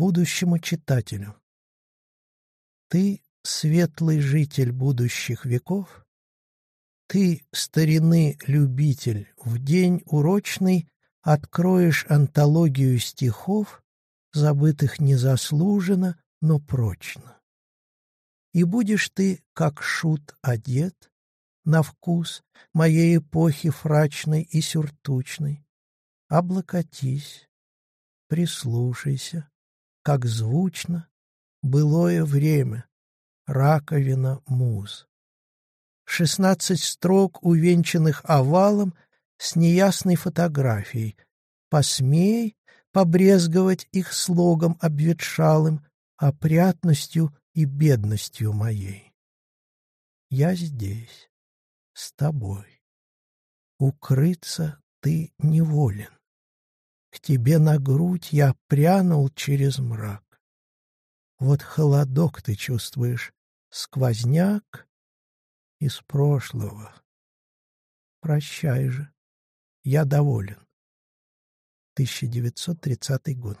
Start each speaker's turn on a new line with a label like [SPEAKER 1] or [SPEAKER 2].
[SPEAKER 1] будущему читателю. Ты — светлый житель будущих веков, ты, старины любитель, в день урочный откроешь антологию стихов, забытых незаслуженно, но прочно. И будешь ты, как шут, одет на вкус моей эпохи фрачной и сюртучной. Облокотись, прислушайся, как звучно былое время, раковина муз. Шестнадцать строк, увенчанных овалом, с неясной фотографией. Посмей побрезговать их слогом обветшалым, опрятностью и бедностью моей. Я здесь, с тобой. Укрыться ты неволен. Тебе на грудь я прянул через мрак. Вот холодок ты чувствуешь, сквозняк из прошлого. Прощай же, я доволен. 1930 год.